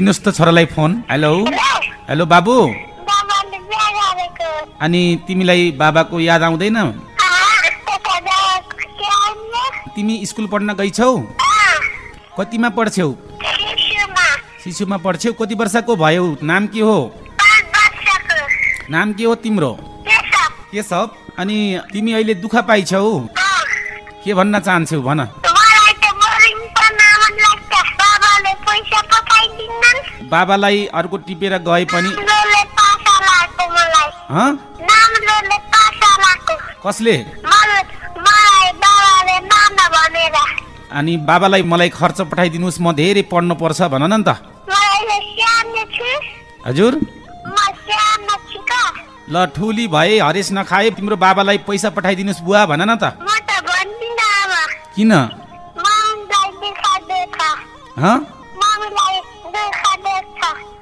दिनुहोस् त छोरालाई फोन। हेलो। हेलो बाबु। अनि तिमीलाई बाबाको याद आउँदैन? तिमी स्कुल पढ्न गइछौ? कतिमा पढ्छौ? शिशुमा पढ्छौ? कति वर्षको भयो? नाम के हो? नाम के हो तिम्रो? के सब अनि तिमी अहिले दुःख पाइछौ? के भन्न चाहन्छौ? भन। बाबालाई अर्को टिपेर गए पनि कसले? अनि बाबालाई मलाई खर्च पठाइदिनुहोस् म धेरै पढ्नु पर्छ भन न त। हजुर? ल ठुली भए हरेस नखाए तिम्रो बाबालाई पैसा पठाइदिनुहोस् बुवा भन न त। किन?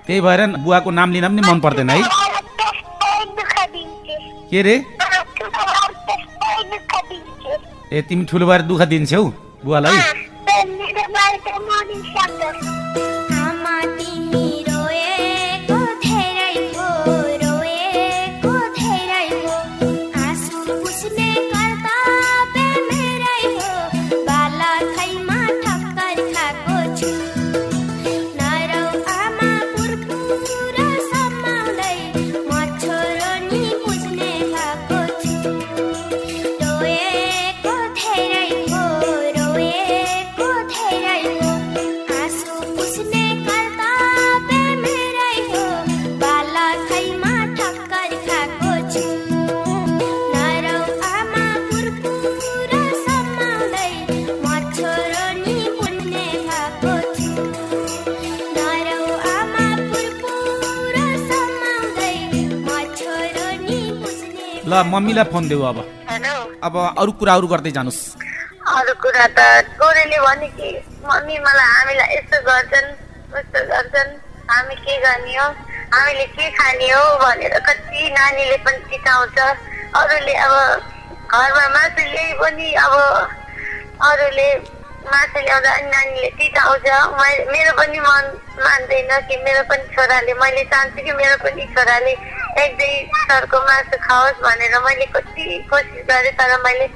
त्यही भएर बुवाको नाम लिन पनि मन पर्दैन है। के रे? ए तिमी ठुलो भएर दुःख दिन्छौ बुवालाई? मम्मीलाई फोन देऊ अब। अब अरू कुराहरू गर्दै जानुहोस् अरू कुरा त गोरेले भने कि मम्मी मलाई हामीलाई यस्तो गर्छन् उस्तो गर्छन् हामी के गर्ने हो हामीले के खाने हो भनेर कति नानीले पनि चिताउँछ। अरूले अब घरमा मासु ल्याए पनि अब अरूले मासु ल्याउँदा चिताउँछ मै- मेरो पनि मन मान्दैन कि मेरो पनि छोराले मैले चाहन्छु कि मेरो पनि छोराले एक दुई सरको मासु खाओस् भनेर मैले कति कोसिस गरेँ तर मैले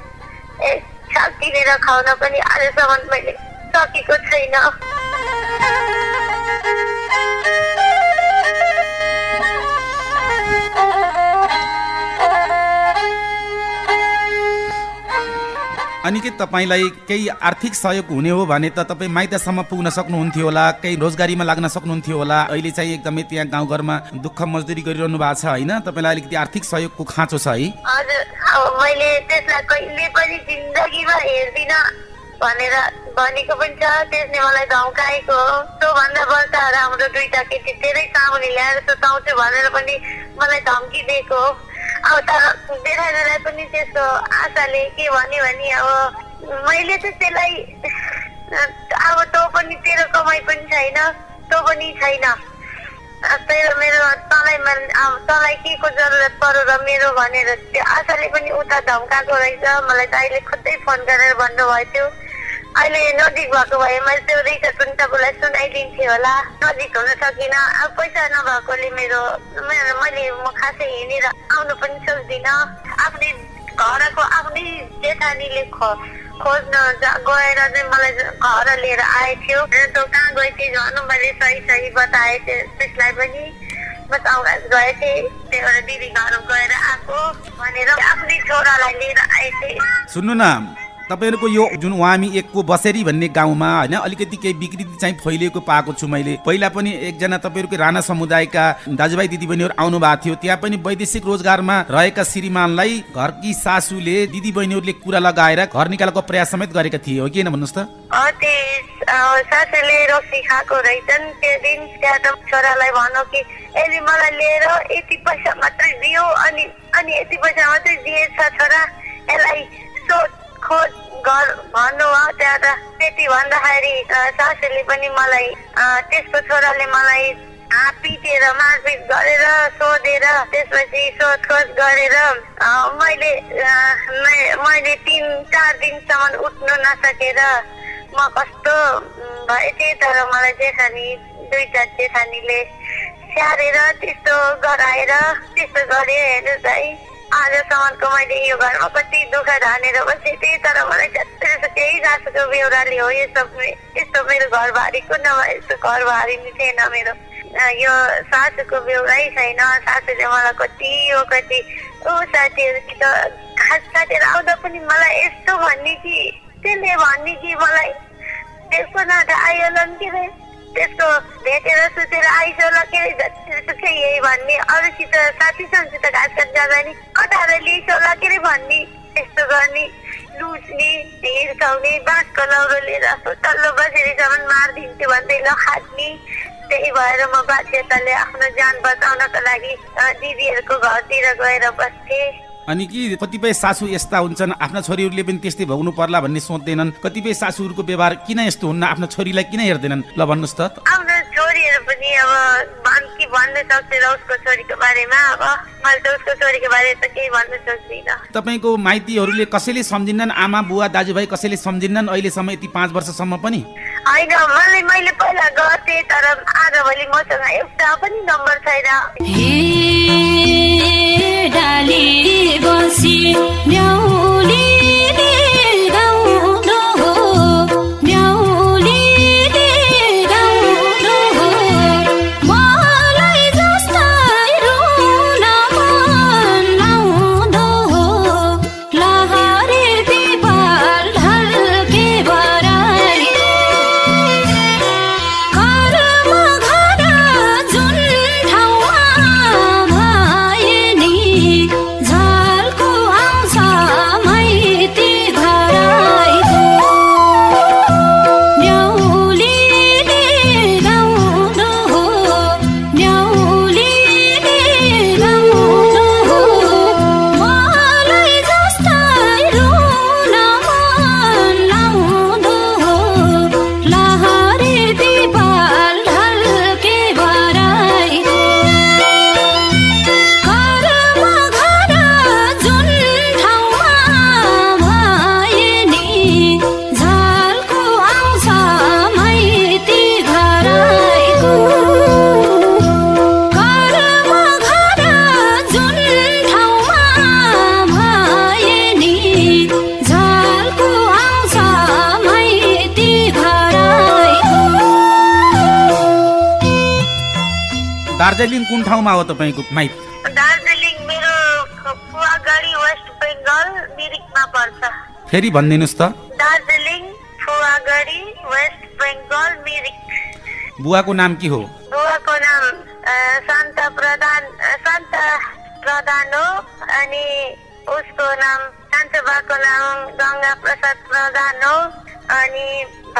किनेर खुवाउन पनि आजसम्म मैले सकेको छैन। अनि के तपाईँलाई केही आर्थिक सहयोग हुने हो भने त तपाईँ माइतसम्म पुग्न सक्नुहुन्थ्यो होला केही रोजगारीमा लाग्न सक्नुहुन्थ्यो होला। अहिले चाहिँ एकदमै त्यहाँ गाउँघरमा दुःख मजदुरी गरिरहनु भएको छ होइन? तपाईँलाई अलिकति आर्थिक सहयोगको खाँचो छ है? मैले त्यसलाई कहिले पनि जिन्दगीमा हेर्दिनँ भनेर भनेको पनि छ। त्यसले मलाई धम्काएको हो। त्योभन्दा बल्ल राम्रो दुईटा केटी धेरै सामुने ल्याएर सुताउँछु भनेर पनि मलाई धम्की दिएको हो। अब तर बेराजलाई पनि त्यस्तो आशाले के भन्यो भने अब मैले चाहिँ त्यसलाई अब तँ पनि तेरो कमाइ पनि छैन तँ पनि छैन। तेरो मेरो तँलाई तँलाई के को जरुरत पर्यो र मेरो भनेर त्यो आशाले पनि उता धम्काएको रहेछ। मलाई त अहिले खुदै फोन गरेर भन्नुभएको थियो। अहिले नजिक भएको भए मैले त्यो रिसर्च पनि तपाईँलाई सुनाइदिन्थेँ होला। नजिक हुन सकिनँ। अब पैसा नभएकोले मेरो मैले म खासै हिँडेर आउनु पनि सक्दिनँ। आफ्नै घरको आफ्नै जेठानीले खो खोज्न गएर चाहिँ मलाई घर लिएर आएको थियो। तँ कहाँ गए थिएँ भन्नु मैले सही सही बताएँ त्यो- त्यसलाई पनि। चौरास गएँ थिएँ। त्यहाँबाट दिदी घर गएर आएको भनेर आफ्नै छोरालाई लिएर आएको थिएँ। सुन्नु न। तपाईँहरूको यो जुन वामी एकको बसेरी भन्ने गाउँमा होइन अलिकति केही विकृति चाहिँ फैलिएको पाएको छु मैले। पहिला पनि एकजना तपाईँहरूको राणा समुदायका दाजुभाइ दिदीबहिनीहरू आउनु भएको थियो। त्यहाँ पनि वैदेशिक रोजगारमा रहेका श्रीमानलाई घरकी सासूले दिदीबहिनीहरूले कुरा लगाएर घर निकाल्नको प्रयास समेत गरेका थिए। हो किन भन्नुहोस् त? सासूले रोक्सी खाएको रहेछन्। त्यो दिन त्यहाँ छोरालाई भनौँ कि मलाई लिएर यति पैसा मात्रै दियो अनि अनि यति पैसा मात्रै दिएछ छोरा। यसलाई खोज घर भन्नु हो त्यहाँ त त्यति भन्दाखेरि सासूले पनि मलाई त्यसको छोराले मलाई अँ, पिटेर मारपिट गरेर सोधेर त्यसपछि सोधखोज गरेर मैले मैले तिन चार दिनसम्म उठ्नु नसकेर म कस्तो भए थिएँ तर मलाई जेठानी दुईटा जेठानीले स्याहारेर त्यस्तो गराएर त्यस्तो गरे हेर्नुहोस् है। आजसम्मको मैले यो घरमा कति दुःख धानेर बसेँ थिएँ तर मलाई जति केही सासूको बेहोराले हो यो सब मे- यस्तो मेरो घर भारीको नभए यस्तो घर भारी नि थिएन मेरो यो सासूको बेहोरै छैन सासूले मलाई कति यो कति ऊ साथीहरूसित घाँस काटेर आउँदा पनि मलाई यस्तो भन्ने कि त्यसले भन्ने कि मलाई। त्यसको नाता आयो होला नि के त्यसको भेटेर सुतेर आइस होला के अरे यही भन्ने। अरूसित साथीसँगसित घाँस काट जाँदा नि कटाएर होला? के अरे भन्ने त्यस्तो गर्ने। लुच्ने हिर्काउने बाँसको लौरो लिएर तल्लो बसेरीसम्म मारिदिन्थ्यो भन्दै लखाट्ने। त्यही भएर म बाध्यताले आफ्नो ज्यान बचाउनको लागि दिदीहरूको घरतिर गएर बस्थेँ। अनि कि कतिपय सासू यस्ता हुन्छन् आफ्ना छोरीहरूले पनि त्यस्तै भोग्नु पर्ला भन्ने सोच्दैनन्। कतिपय सासूहरूको व्यवहार किन यस्तो हुन्न आफ्नो छोरीलाई किन हेर्दैनन्? ल भन्नुहोस् त। आफ्नो छोरीहरू पनि अब भन् के भन्न सक्दैन उसको छोरीको बारेमा। अब मैले त उसको छोरीको बारे त केही भन्न सक्दिनँ। तपाईँको माइतीहरूले कसैले सम्झिन्नन्? आमा बुवा दाजुभाइ कसैले सम्झिन्नन् अहिलेसम्म यति पाँच वर्षसम्म पनि? होइन मलाई मैले पहिला गर्थेँ तर आजभोलि मसँग एउटा पनि नम्बर छैन। डाली बसी न्याउलीले दार्जिलिङ कुन ठाउँमा हो तपाईँको माइत? दार्जिलिङ मेरो फुवागढी वेस्ट बेङ्गल मिरिकमा पर्छ। फेरि भनिदिनुहोस् त। Darjeeling Phuwagadhi west Bengal Mirik. बुवाको नाम के हो? बुवाको नाम शान्त प्रधान शान्त प्रधान हो अनि उसको नाम कान्छोबाको नाम गङ्गा प्रसाद प्रधान हो अनि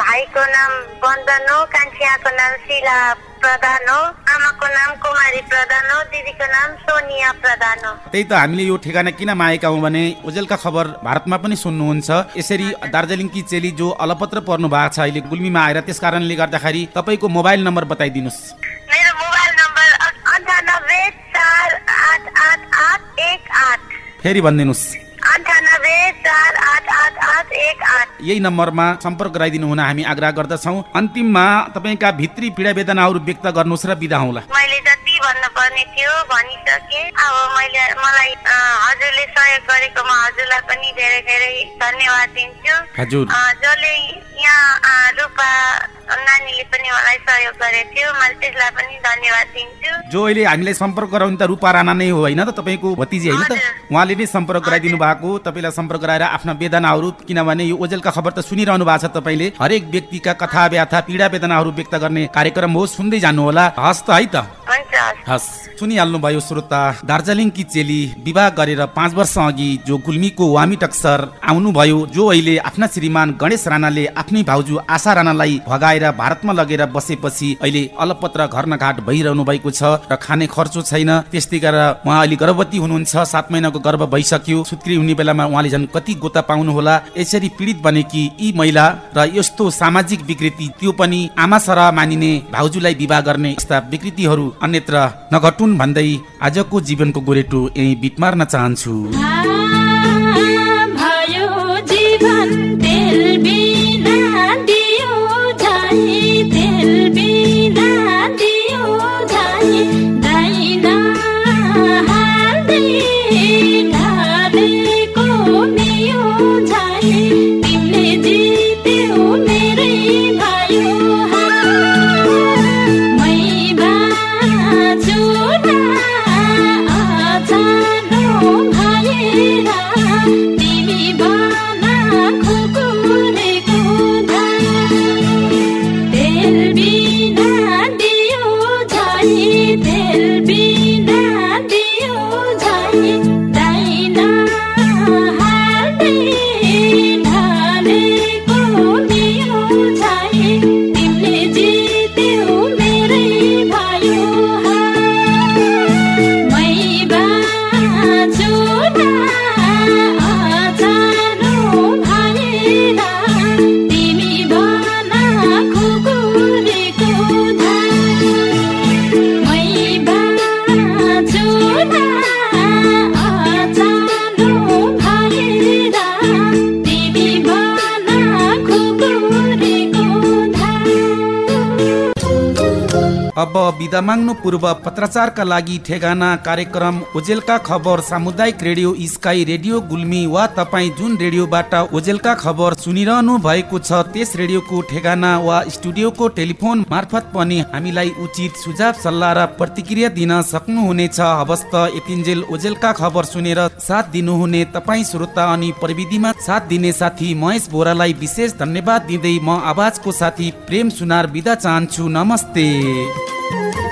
भाइको नाम बन्दन हो कान्छियाको नाम शिला प्रधान हो। आमाको नाम कुमारी प्रधान हो दिदीको नाम सोनिया प्रधान हो। त्यही त हामीले यो ठेगाना किन मागेका हौँ भने ओजेलका खबर भारतमा पनि सुन्नुहुन्छ। यसरी दार्जिलिङकी चेली जो अलपत्र पर्नु भएको छ अहिले गुल्मीमा आएर त्यस कारणले गर्दाखेरि तपाईँको मोबाइल नम्बर बताइदिनुहोस्। मेरो मोबाइल नम्बर अन्ठानब्बे चार आठ आठ आठ एक आठ। फेरि भनिदिनुहोस्। यही नम्बरमा सम्पर्क गराइदिनु हुन हामी आग्रह गर्दछौँ। अन्तिममा तपाईँका भित्री पीडा वेदनाहरू व्यक्त गर्नुहोस् र बिदा हौँला। मैले जति भन्नुपर्ने थियो भनिसकेँ। अब मैले मलाई हजुरले सहयोग गरेकोमा हजुरलाई पनि धेरै धेरै धन्यवाद दिन्छु। हजुर। जसले यहाँ रूपा सहयोग गरेको थियो। मैले त्यसलाई पनि धन्यवाद दिन्छु। जो अहिले हामीलाई सम्पर्क गराउने त रूपा राणा नै हो होइन त? तपाईँको भतिजी होइन त। उहाँले नै सम्पर्क गराइदिनु भएको तपाईँलाई सम्पर्क गराएर आफ्ना वेदनाहरू किनभने यो ओजेलका खबर त सुनिरहनु भएको छ तपाईँले। हरेक व्यक्तिका कथा व्याथा पीडा वेदनाहरू व्यक्त गर्ने कार्यक्रम हो सुन्दै जानुहोला। हस् त है त। हस्। हस्। सुनिहाल्नु भयो श्रोता दार्जिलिङकी चेली विवाह गरेर पाँच वर्ष अघि जो गुल्मीको वामी टक्सर आउनुभयो जो अहिले आफ्ना श्रीमान गणेश राणाले आफ्नै भाउजू आशा राणालाई भगाएर भारतमा लगेर बसेपछि अहिले अलपत्र घर नघाट भइरहनु भएको छ र खाने खर्चो छैन। त्यस्तै गरेर उहाँ अहिले गर्भवती हुनुहुन्छ। सात महिनाको गर्भ भइसक्यो। सुत्क्री हुने बेलामा उहाँले झन् कति गोता पाउनुहोला। यसरी पीडित बनेकी यी महिला र यस्तो सामाजिक विकृति त्यो पनि आमा सरह मानिने भाउजूलाई विवाह गर्ने यस्ता विकृतिहरू अन्यत्र नघटुन् भन्दै आजको जीवनको गोरेटो यही बिट मार्न चाहन्छु। अब बिदा माग्नु पूर्व पत्राचारका लागि ठेगाना कार्यक्रम ओजेलका खबर सामुदायिक रेडियो स्काई रेडियो गुल्मी वा तपाईँ जुन रेडियोबाट ओजेलका खबर सुनिरहनु भएको छ त्यस रेडियोको ठेगाना वा स्टुडियोको टेलिफोन मार्फत पनि हामीलाई उचित सुझाव सल्लाह र प्रतिक्रिया दिन सक्नुहुनेछ। हवस् त यतिन्जेल ओजेलका खबर सुनेर साथ दिनुहुने तपाईँ श्रोता अनि प्रविधिमा साथ दिने साथी महेश बोरालाई विशेष धन्यवाद दिँदै म आवाजको साथी प्रेम सुनार बिदा चाहन्छु। नमस्ते। Música